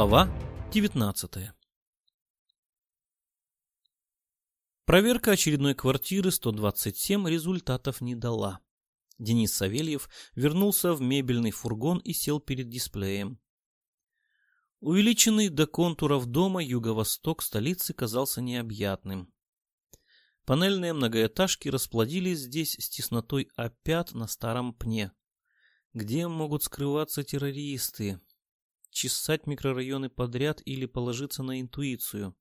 Глава 19 Проверка очередной квартиры 127 результатов не дала. Денис Савельев вернулся в мебельный фургон и сел перед дисплеем. Увеличенный до контуров дома юго-восток столицы казался необъятным. Панельные многоэтажки расплодились здесь с теснотой опят на старом пне. Где могут скрываться террористы? Чесать микрорайоны подряд или положиться на интуицию?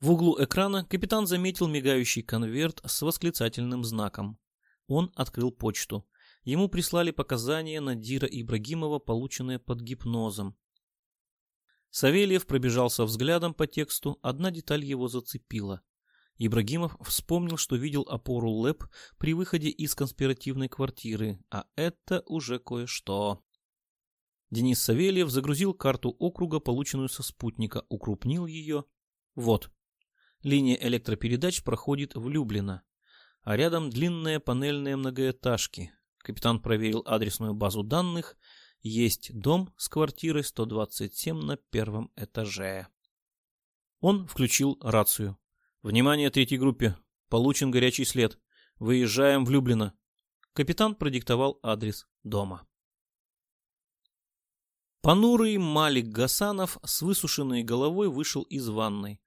В углу экрана капитан заметил мигающий конверт с восклицательным знаком. Он открыл почту. Ему прислали показания Надира Ибрагимова, полученные под гипнозом. Савельев пробежался взглядом по тексту, одна деталь его зацепила. Ибрагимов вспомнил, что видел опору ЛЭП при выходе из конспиративной квартиры, а это уже кое-что. Денис Савельев загрузил карту округа, полученную со спутника, укрупнил ее. Вот. Линия электропередач проходит в Люблино, а рядом длинные панельные многоэтажки. Капитан проверил адресную базу данных есть дом с квартирой 127 на первом этаже. Он включил рацию. «Внимание третьей группе! Получен горячий след. Выезжаем в Люблино». Капитан продиктовал адрес дома. Понурый Малик Гасанов с высушенной головой вышел из ванной.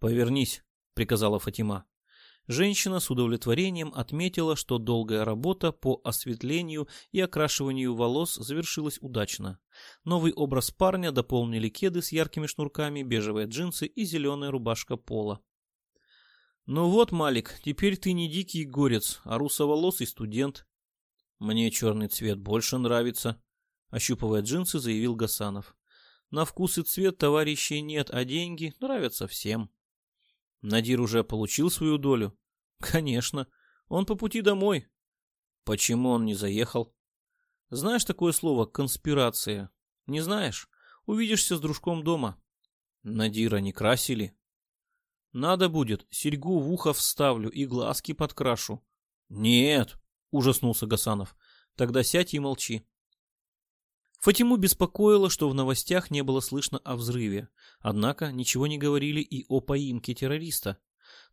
«Повернись», — приказала Фатима. Женщина с удовлетворением отметила, что долгая работа по осветлению и окрашиванию волос завершилась удачно. Новый образ парня дополнили кеды с яркими шнурками, бежевые джинсы и зеленая рубашка пола. «Ну вот, Малик, теперь ты не дикий горец, а русоволосый студент». «Мне черный цвет больше нравится», — ощупывая джинсы, заявил Гасанов. «На вкус и цвет товарищей нет, а деньги нравятся всем». Надир уже получил свою долю? Конечно. Он по пути домой. Почему он не заехал? Знаешь такое слово «конспирация»? Не знаешь? Увидишься с дружком дома. Надира не красили? Надо будет, серьгу в ухо вставлю и глазки подкрашу. Нет, ужаснулся Гасанов. Тогда сядь и молчи. Фатиму беспокоило, что в новостях не было слышно о взрыве. Однако ничего не говорили и о поимке террориста.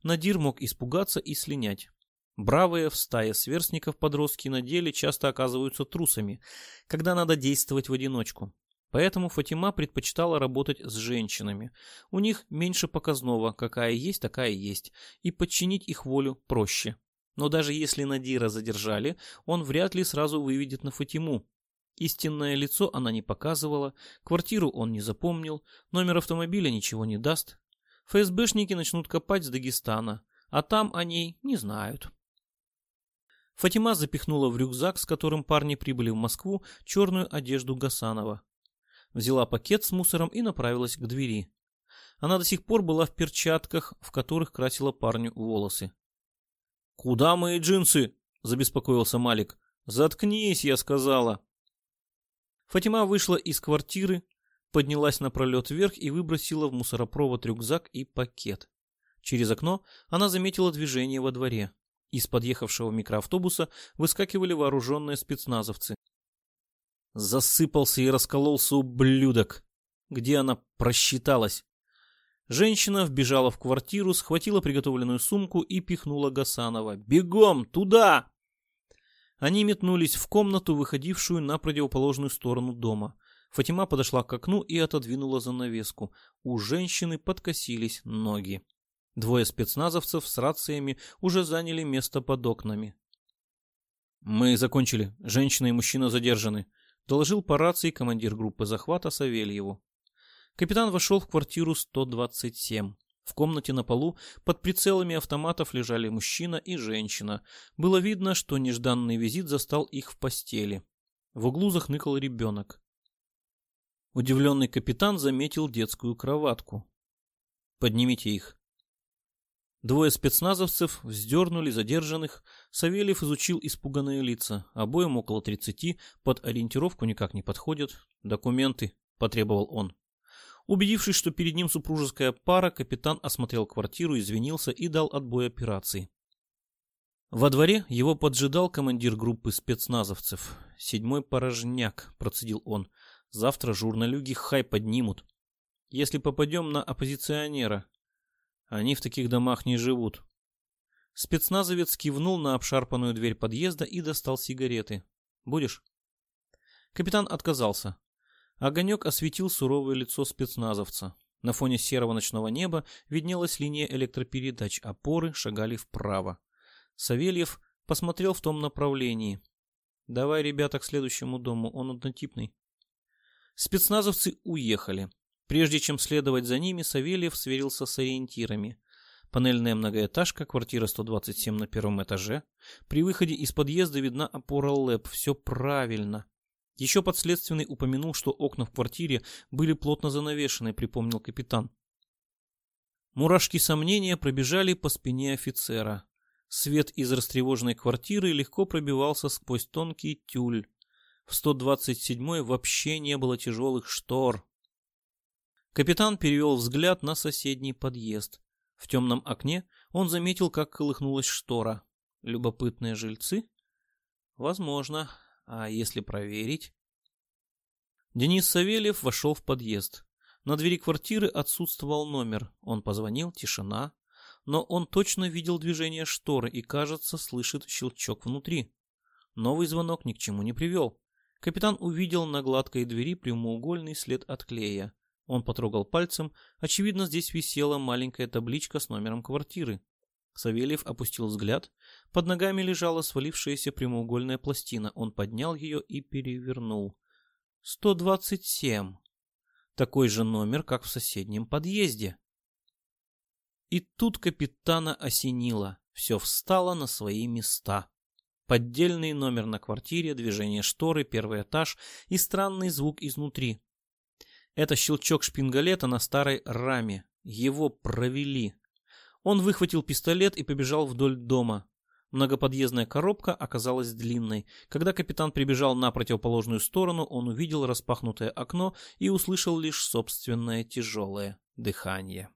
Надир мог испугаться и слинять. Бравые в стае сверстников подростки на деле часто оказываются трусами, когда надо действовать в одиночку. Поэтому Фатима предпочитала работать с женщинами. У них меньше показного, какая есть, такая есть, и подчинить их волю проще. Но даже если Надира задержали, он вряд ли сразу выведет на Фатиму, Истинное лицо она не показывала, квартиру он не запомнил, номер автомобиля ничего не даст. ФСБшники начнут копать с Дагестана, а там о ней не знают. Фатима запихнула в рюкзак, с которым парни прибыли в Москву, черную одежду Гасанова. Взяла пакет с мусором и направилась к двери. Она до сих пор была в перчатках, в которых красила парню волосы. «Куда мои джинсы?» – забеспокоился Малик. «Заткнись, я сказала». Фатима вышла из квартиры, поднялась на пролет вверх и выбросила в мусоропровод рюкзак и пакет. Через окно она заметила движение во дворе. Из подъехавшего микроавтобуса выскакивали вооруженные спецназовцы. Засыпался и раскололся ублюдок. Где она просчиталась? Женщина вбежала в квартиру, схватила приготовленную сумку и пихнула Гасанова. «Бегом! Туда!» Они метнулись в комнату, выходившую на противоположную сторону дома. Фатима подошла к окну и отодвинула занавеску. У женщины подкосились ноги. Двое спецназовцев с рациями уже заняли место под окнами. «Мы закончили. Женщина и мужчина задержаны», — доложил по рации командир группы захвата Савельеву. Капитан вошел в квартиру 127. В комнате на полу под прицелами автоматов лежали мужчина и женщина. Было видно, что нежданный визит застал их в постели. В углу захныкал ребенок. Удивленный капитан заметил детскую кроватку. «Поднимите их». Двое спецназовцев вздернули задержанных. Савельев изучил испуганные лица. Обоим около тридцати, под ориентировку никак не подходят. «Документы», — потребовал он. Убедившись, что перед ним супружеская пара, капитан осмотрел квартиру, извинился и дал отбой операции. Во дворе его поджидал командир группы спецназовцев. «Седьмой порожняк», — процедил он. Завтра журналюги хай поднимут. Если попадем на оппозиционера, они в таких домах не живут. Спецназовец кивнул на обшарпанную дверь подъезда и достал сигареты. «Будешь?» Капитан отказался. Огонек осветил суровое лицо спецназовца. На фоне серого ночного неба виднелась линия электропередач, опоры шагали вправо. Савельев посмотрел в том направлении. «Давай, ребята, к следующему дому, он однотипный». Спецназовцы уехали. Прежде чем следовать за ними, Савельев сверился с ориентирами. Панельная многоэтажка, квартира 127 на первом этаже. При выходе из подъезда видна опора ЛЭП. Все правильно. Еще подследственный упомянул, что окна в квартире были плотно занавешены, припомнил капитан. Мурашки сомнения пробежали по спине офицера. Свет из растревоженной квартиры легко пробивался сквозь тонкий тюль. В 127-й вообще не было тяжелых штор. Капитан перевел взгляд на соседний подъезд. В темном окне он заметил, как колыхнулась штора. Любопытные жильцы? Возможно. А если проверить? Денис Савельев вошел в подъезд. На двери квартиры отсутствовал номер. Он позвонил, тишина. Но он точно видел движение шторы и, кажется, слышит щелчок внутри. Новый звонок ни к чему не привел. Капитан увидел на гладкой двери прямоугольный след от клея. Он потрогал пальцем. Очевидно, здесь висела маленькая табличка с номером квартиры. Савельев опустил взгляд. Под ногами лежала свалившаяся прямоугольная пластина. Он поднял ее и перевернул. 127. Такой же номер, как в соседнем подъезде. И тут капитана осенило. Все встало на свои места. Поддельный номер на квартире, движение шторы, первый этаж и странный звук изнутри. Это щелчок шпингалета на старой раме. Его провели. Он выхватил пистолет и побежал вдоль дома. Многоподъездная коробка оказалась длинной. Когда капитан прибежал на противоположную сторону, он увидел распахнутое окно и услышал лишь собственное тяжелое дыхание.